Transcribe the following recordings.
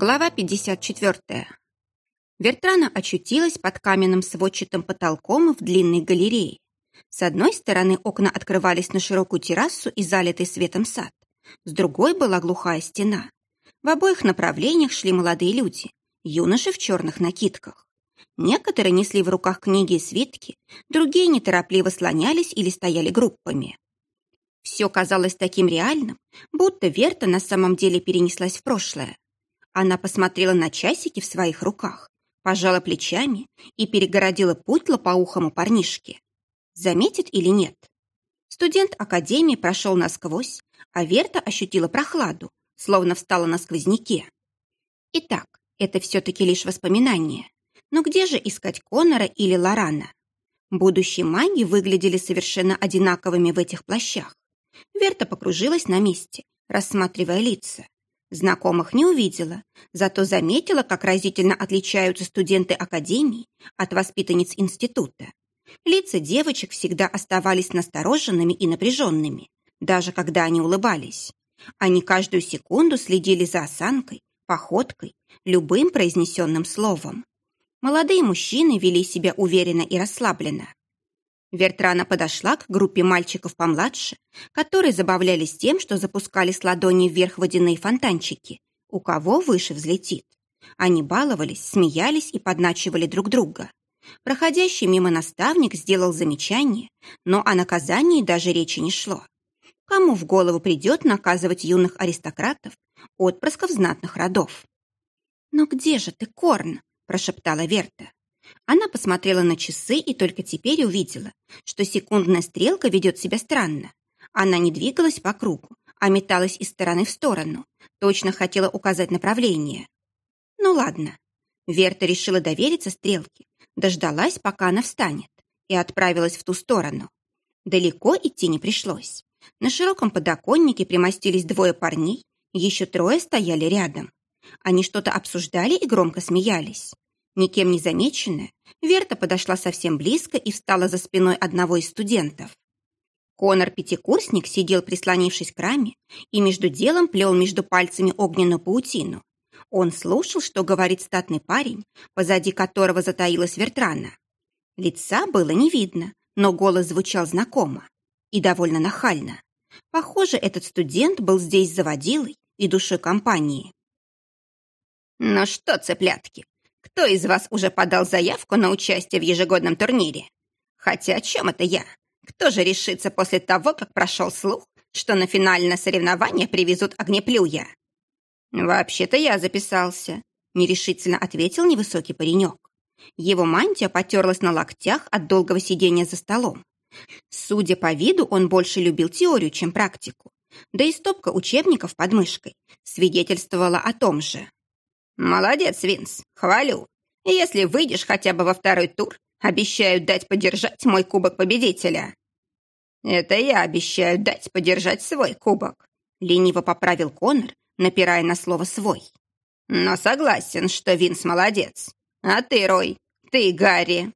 Глава 54. Вертрана очутилась под каменным сводчатым потолком в длинной галерее. С одной стороны окна открывались на широкую террасу и залитый светом сад. С другой была глухая стена. В обоих направлениях шли молодые люди, юноши в черных накидках. Некоторые несли в руках книги и свитки, другие неторопливо слонялись или стояли группами. Все казалось таким реальным, будто Верта на самом деле перенеслась в прошлое. Она посмотрела на часики в своих руках, пожала плечами и перегородила путь лопоухому парнишке. Заметит или нет? Студент академии прошел насквозь, а Верта ощутила прохладу, словно встала на сквозняке. Итак, это все-таки лишь воспоминание. Но где же искать Конора или Лорана? Будущие маги выглядели совершенно одинаковыми в этих плащах. Верта покружилась на месте, рассматривая лица. Знакомых не увидела, зато заметила, как разительно отличаются студенты академии от воспитанниц института. Лица девочек всегда оставались настороженными и напряженными, даже когда они улыбались. Они каждую секунду следили за осанкой, походкой, любым произнесенным словом. Молодые мужчины вели себя уверенно и расслабленно. Вертрана подошла к группе мальчиков помладше, которые забавлялись тем, что запускали с ладони вверх водяные фонтанчики. У кого выше взлетит. Они баловались, смеялись и подначивали друг друга. Проходящий мимо наставник сделал замечание, но о наказании даже речи не шло. Кому в голову придет наказывать юных аристократов, отпрысков знатных родов? «Но где же ты, Корн?» – прошептала Верта. Она посмотрела на часы и только теперь увидела, что секундная стрелка ведет себя странно. Она не двигалась по кругу, а металась из стороны в сторону. Точно хотела указать направление. Ну ладно. Верта решила довериться стрелке, дождалась, пока она встанет, и отправилась в ту сторону. Далеко идти не пришлось. На широком подоконнике примостились двое парней, еще трое стояли рядом. Они что-то обсуждали и громко смеялись. Никем не замеченная, Верта подошла совсем близко и встала за спиной одного из студентов. Конор-пятикурсник сидел, прислонившись к раме, и между делом плел между пальцами огненную паутину. Он слушал, что говорит статный парень, позади которого затаилась Вертрана. Лица было не видно, но голос звучал знакомо и довольно нахально. Похоже, этот студент был здесь заводилой и душой компании. «Ну что, цыплятки, кто из вас уже подал заявку на участие в ежегодном турнире? Хотя о чем это я? Кто же решится после того, как прошел слух, что на финальное соревнование привезут огнеплюя? Вообще-то я записался, нерешительно ответил невысокий паренек. Его мантия потерлась на локтях от долгого сидения за столом. Судя по виду, он больше любил теорию, чем практику. Да и стопка учебников под мышкой свидетельствовала о том же. «Молодец, Винс, хвалю. Если выйдешь хотя бы во второй тур, обещаю дать подержать мой кубок победителя». «Это я обещаю дать подержать свой кубок», — лениво поправил Конор, напирая на слово «свой». «Но согласен, что Винс молодец. А ты, Рой, ты, Гарри».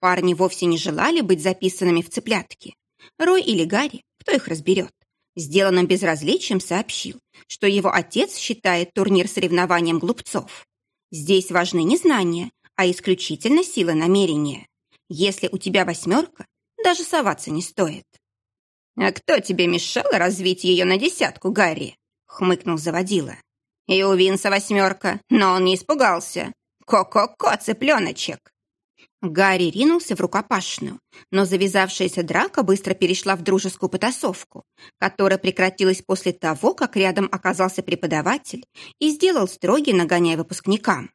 Парни вовсе не желали быть записанными в цыплятки. Рой или Гарри, кто их разберет? Сделанным безразличием сообщил, что его отец считает турнир соревнованием глупцов. Здесь важны не знания, а исключительно сила намерения. Если у тебя восьмерка, даже соваться не стоит. «А кто тебе мешал развить ее на десятку, Гарри?» — хмыкнул заводила. «И у Винса восьмерка, но он не испугался. Ко-ко-ко, цыпленочек!» Гарри ринулся в рукопашную, но завязавшаяся драка быстро перешла в дружескую потасовку, которая прекратилась после того, как рядом оказался преподаватель и сделал строгий нагоняй выпускникам.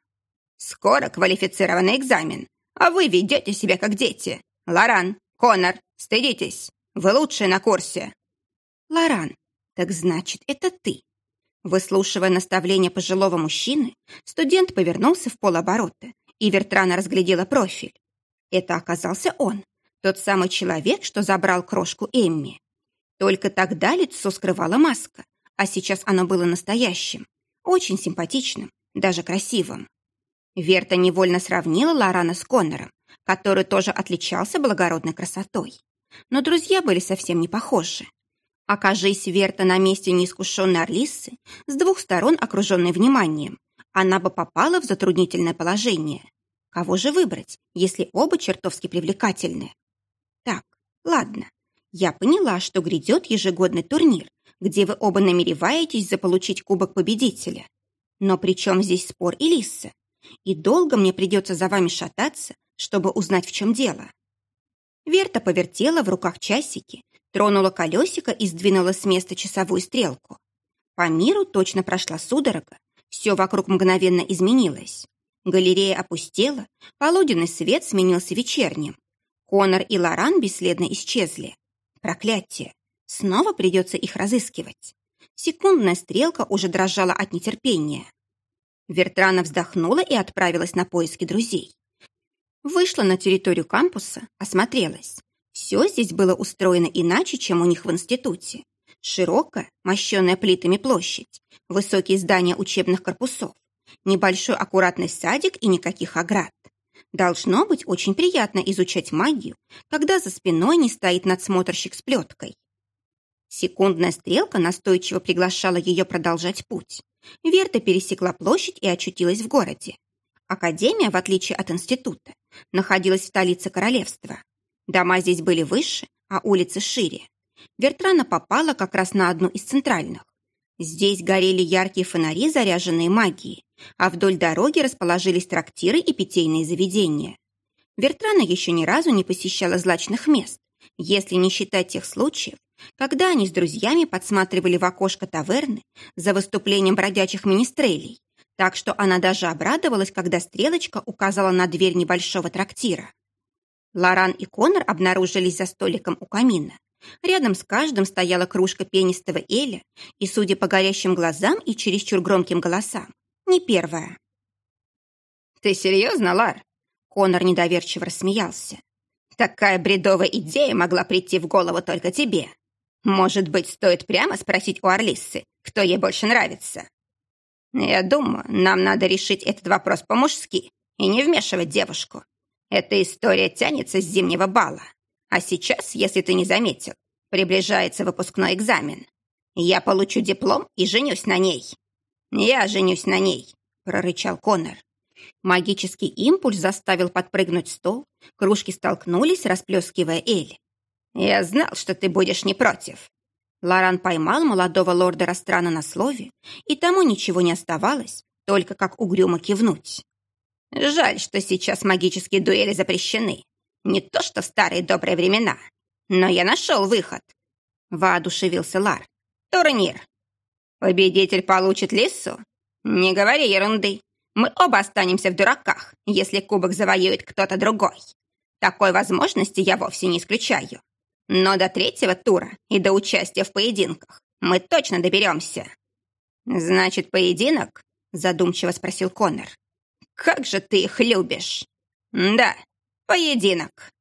«Скоро квалифицированный экзамен, а вы ведете себя как дети. Лоран, Конор, стыдитесь, вы лучшие на курсе». «Лоран, так значит, это ты». Выслушивая наставление пожилого мужчины, студент повернулся в полоборота и Вертрана разглядела профиль. Это оказался он, тот самый человек, что забрал крошку Эмми. Только тогда лицо скрывала маска, а сейчас оно было настоящим, очень симпатичным, даже красивым. Верта невольно сравнила Лорана с Коннором, который тоже отличался благородной красотой. Но друзья были совсем не похожи. Окажись Верта на месте неискушенной Орлисы, с двух сторон окруженной вниманием, она бы попала в затруднительное положение. Кого же выбрать, если оба чертовски привлекательны? Так, ладно, я поняла, что грядет ежегодный турнир, где вы оба намереваетесь заполучить кубок победителя. Но при чем здесь спор и Лисса? И долго мне придется за вами шататься, чтобы узнать, в чем дело. Верта повертела в руках часики, тронула колесико и сдвинула с места часовую стрелку. По миру точно прошла судорога, все вокруг мгновенно изменилось. Галерея опустела, полуденный свет сменился вечерним. Конор и Лоран бесследно исчезли. Проклятие! Снова придется их разыскивать. Секундная стрелка уже дрожала от нетерпения. Вертрана вздохнула и отправилась на поиски друзей. Вышла на территорию кампуса, осмотрелась. Все здесь было устроено иначе, чем у них в институте. Широкая, мощенная плитами площадь, высокие здания учебных корпусов, небольшой аккуратный садик и никаких оград. Должно быть очень приятно изучать магию, когда за спиной не стоит надсмотрщик с плеткой. Секундная стрелка настойчиво приглашала ее продолжать путь. Верта пересекла площадь и очутилась в городе. Академия, в отличие от института, находилась в столице королевства. Дома здесь были выше, а улицы шире. Вертрана попала как раз на одну из центральных. Здесь горели яркие фонари, заряженные магией, а вдоль дороги расположились трактиры и питейные заведения. Вертрана еще ни разу не посещала злачных мест, если не считать тех случаев, когда они с друзьями подсматривали в окошко таверны за выступлением бродячих министрелей, так что она даже обрадовалась, когда стрелочка указала на дверь небольшого трактира. Лоран и Конор обнаружились за столиком у камина. Рядом с каждым стояла кружка пенистого эля, и, судя по горящим глазам и чересчур громким голосам, не первая. «Ты серьезно, Лар?» Конор недоверчиво рассмеялся. «Такая бредовая идея могла прийти в голову только тебе. Может быть, стоит прямо спросить у Орлиссы, кто ей больше нравится?» «Я думаю, нам надо решить этот вопрос по-мужски и не вмешивать девушку. Эта история тянется с зимнего бала. А сейчас, если ты не заметил, приближается выпускной экзамен. Я получу диплом и женюсь на ней. Я женюсь на ней, прорычал Конор. Магический импульс заставил подпрыгнуть стол, кружки столкнулись, расплескивая Эль. «Я знал, что ты будешь не против». Лоран поймал молодого лорда Растрана на слове, и тому ничего не оставалось, только как угрюмо кивнуть. Жаль, что сейчас магические дуэли запрещены. Не то что в старые добрые времена. Но я нашел выход. Воодушевился Лар. Турнир. Победитель получит лису? Не говори ерунды. Мы оба останемся в дураках, если кубок завоюет кто-то другой. Такой возможности я вовсе не исключаю. Но до третьего тура и до участия в поединках мы точно доберемся. Значит, поединок? Задумчиво спросил Конор. Как же ты их любишь!» «Да, поединок!»